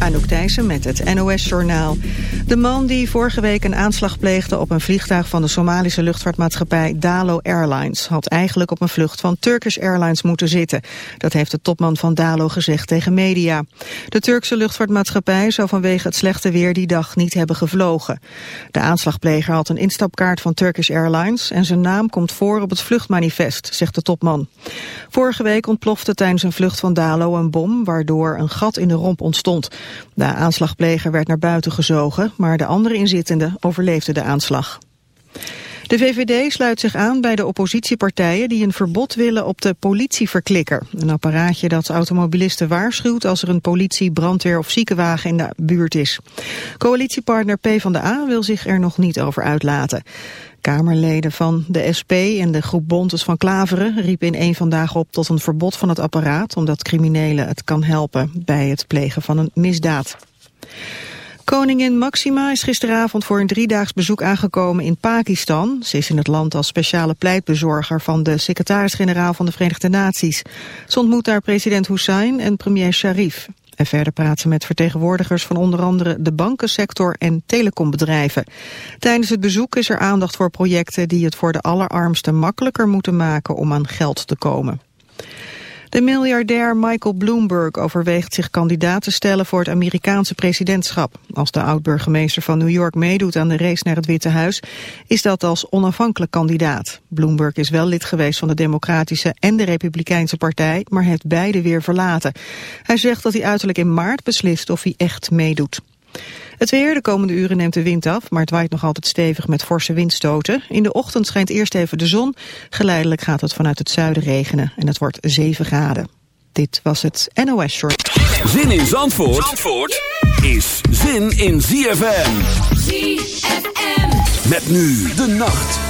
Anouk Thijssen met het NOS-journaal. De man die vorige week een aanslag pleegde op een vliegtuig van de Somalische luchtvaartmaatschappij Dalo Airlines... had eigenlijk op een vlucht van Turkish Airlines moeten zitten. Dat heeft de topman van Dalo gezegd tegen media. De Turkse luchtvaartmaatschappij zou vanwege het slechte weer die dag niet hebben gevlogen. De aanslagpleger had een instapkaart van Turkish Airlines... en zijn naam komt voor op het vluchtmanifest, zegt de topman. Vorige week ontplofte tijdens een vlucht van Dalo een bom... waardoor een gat in de romp ontstond. De aanslagpleger werd naar buiten gezogen, maar de andere inzittenden overleefden de aanslag. De VVD sluit zich aan bij de oppositiepartijen die een verbod willen op de politieverklikker. Een apparaatje dat automobilisten waarschuwt als er een politie, brandweer of ziekenwagen in de buurt is. Coalitiepartner PvdA wil zich er nog niet over uitlaten. Kamerleden van de SP en de groep Bontes van Klaveren riepen in één vandaag op tot een verbod van het apparaat, omdat criminelen het kan helpen bij het plegen van een misdaad. Koningin Maxima is gisteravond voor een driedaags bezoek aangekomen in Pakistan. Ze is in het land als speciale pleitbezorger van de secretaris-generaal van de Verenigde Naties. Ze ontmoet daar president Hussein en premier Sharif. En verder praat ze met vertegenwoordigers van onder andere de bankensector en telecombedrijven. Tijdens het bezoek is er aandacht voor projecten die het voor de allerarmsten makkelijker moeten maken om aan geld te komen. De miljardair Michael Bloomberg overweegt zich kandidaat te stellen voor het Amerikaanse presidentschap. Als de oud-burgemeester van New York meedoet aan de race naar het Witte Huis, is dat als onafhankelijk kandidaat. Bloomberg is wel lid geweest van de Democratische en de Republikeinse partij, maar heeft beide weer verlaten. Hij zegt dat hij uiterlijk in maart beslist of hij echt meedoet. Het weer, de komende uren neemt de wind af, maar het waait nog altijd stevig met forse windstoten. In de ochtend schijnt eerst even de zon. Geleidelijk gaat het vanuit het zuiden regenen en het wordt 7 graden. Dit was het NOS Short. Zin in Zandvoort, Zandvoort is zin in ZFM. ZFM. Met nu de nacht.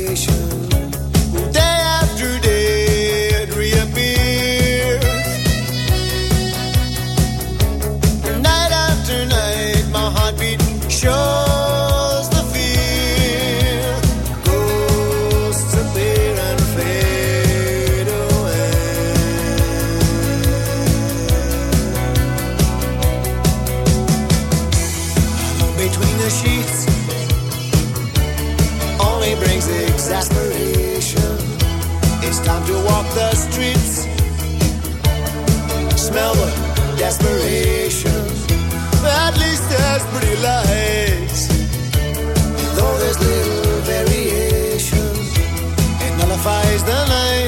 Desperation. At least there's pretty lights. Though there's little variation, it nullifies the night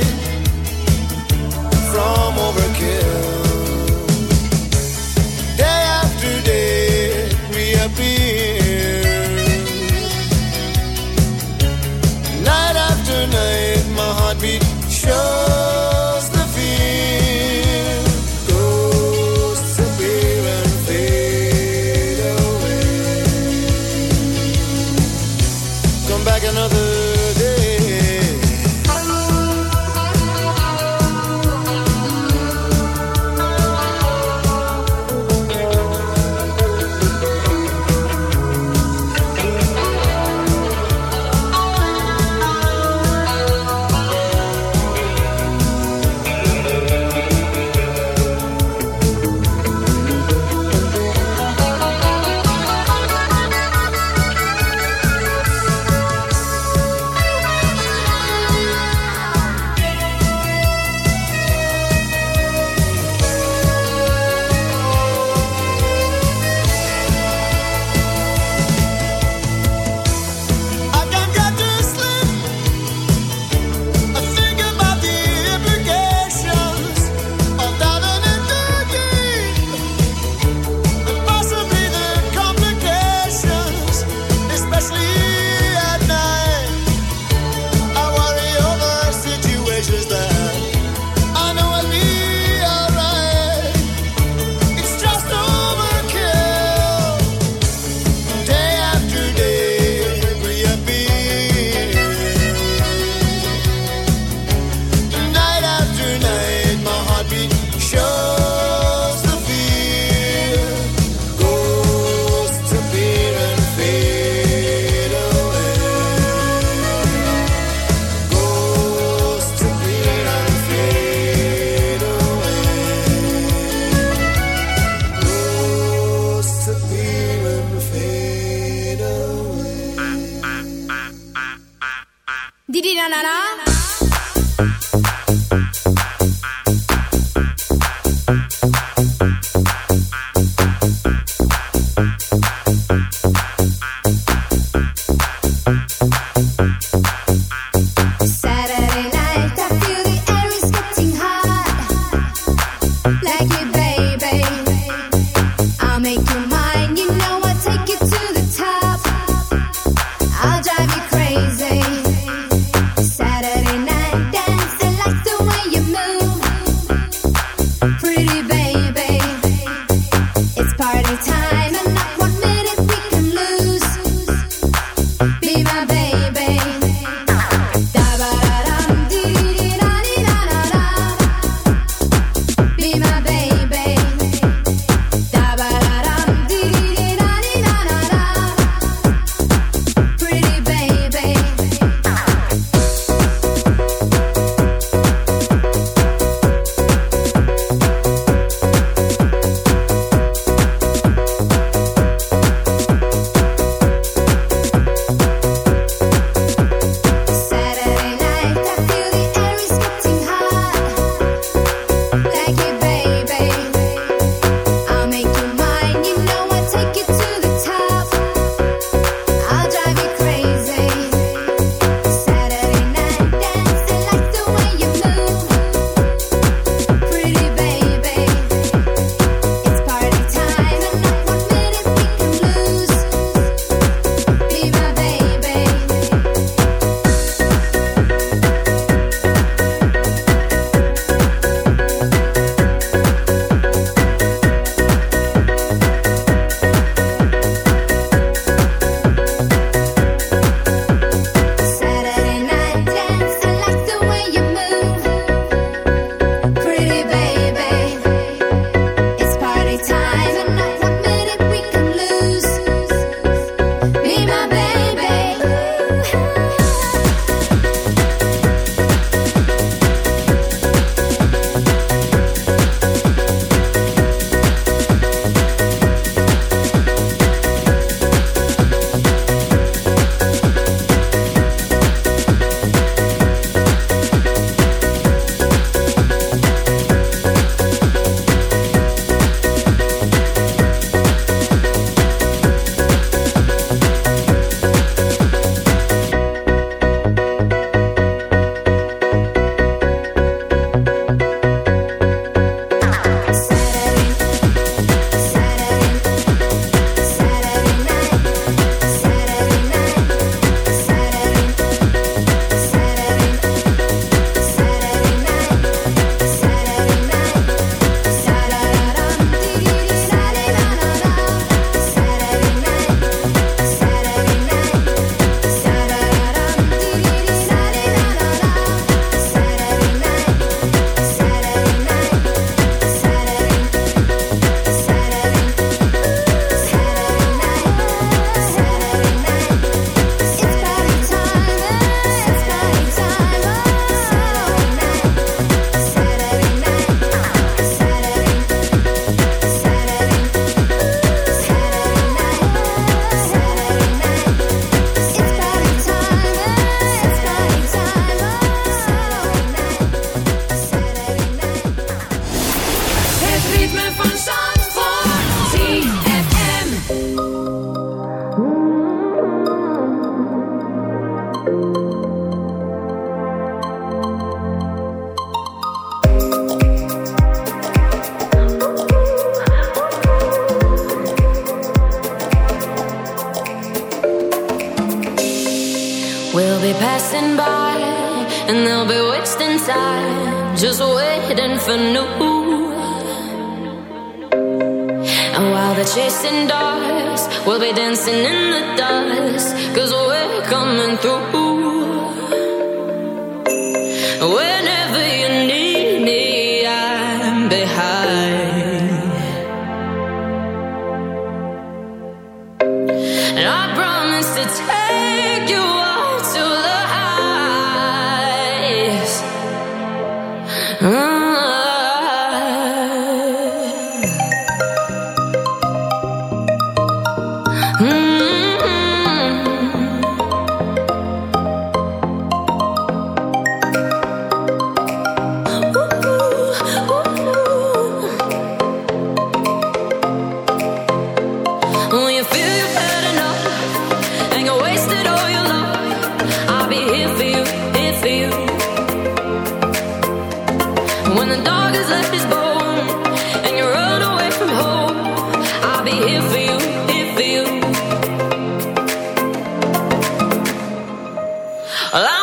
Well, I'm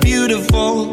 beautiful.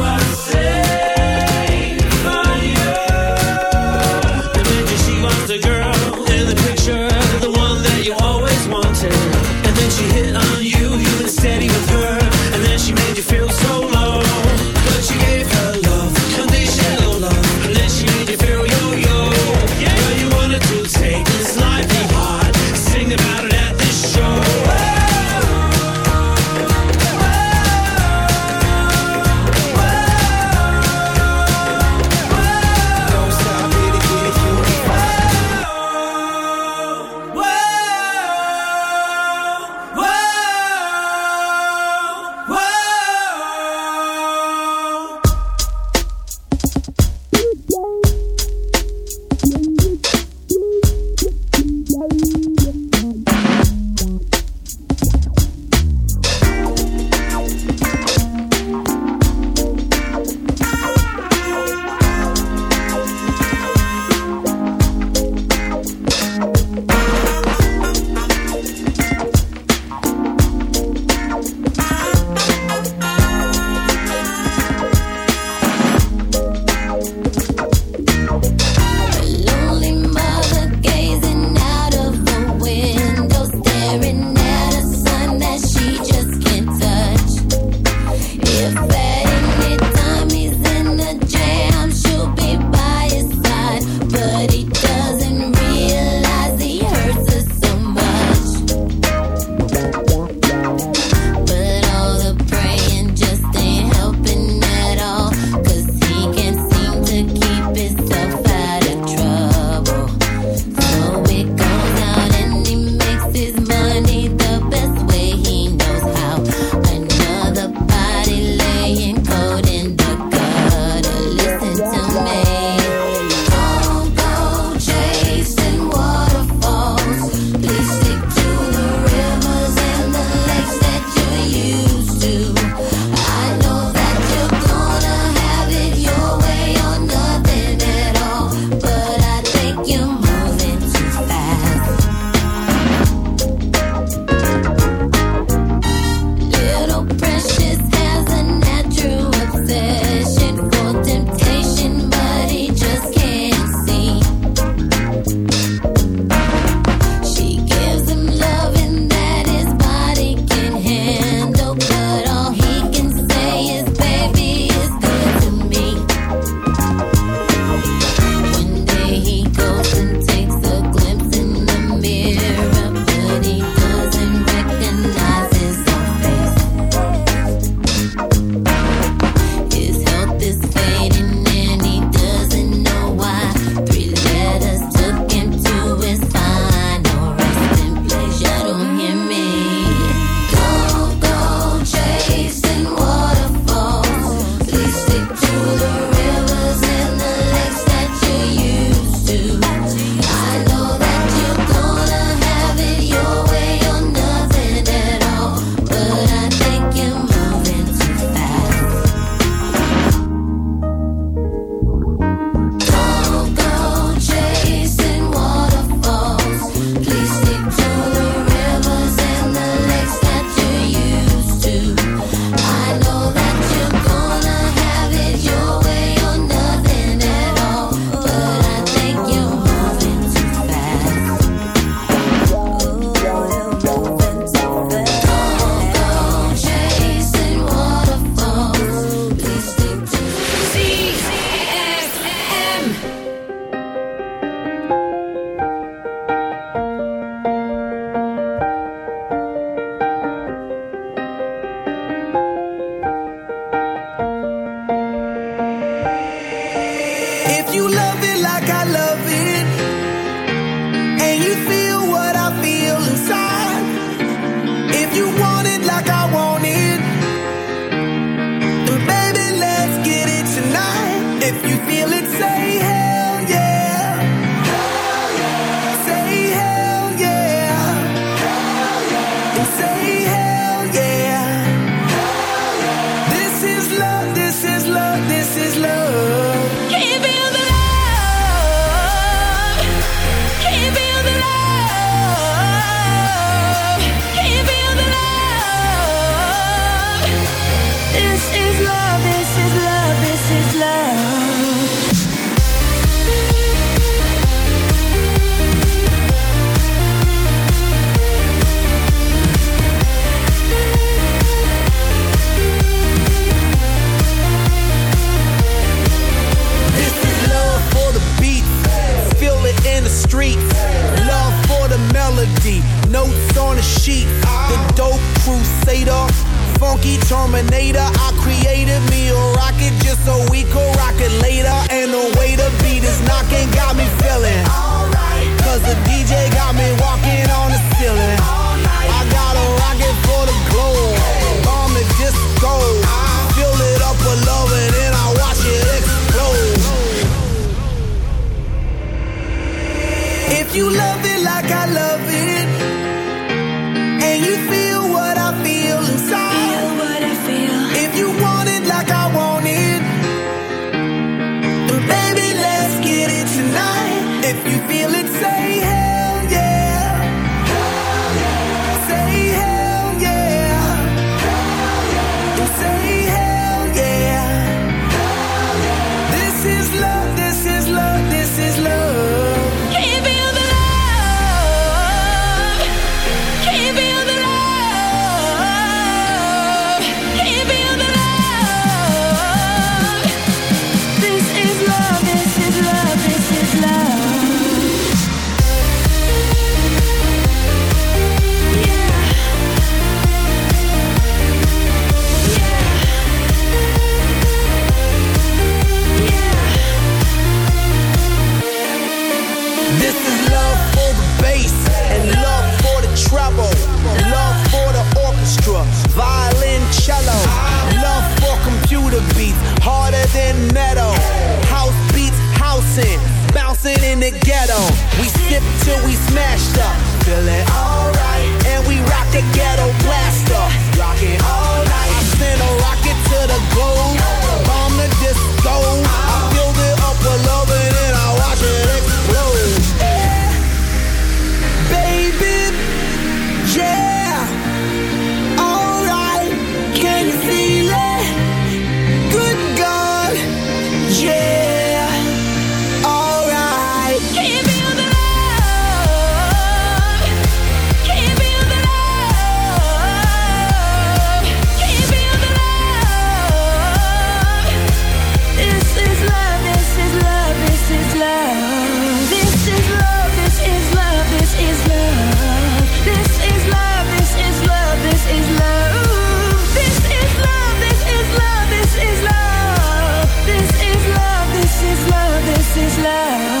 love.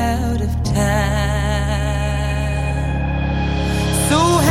time. So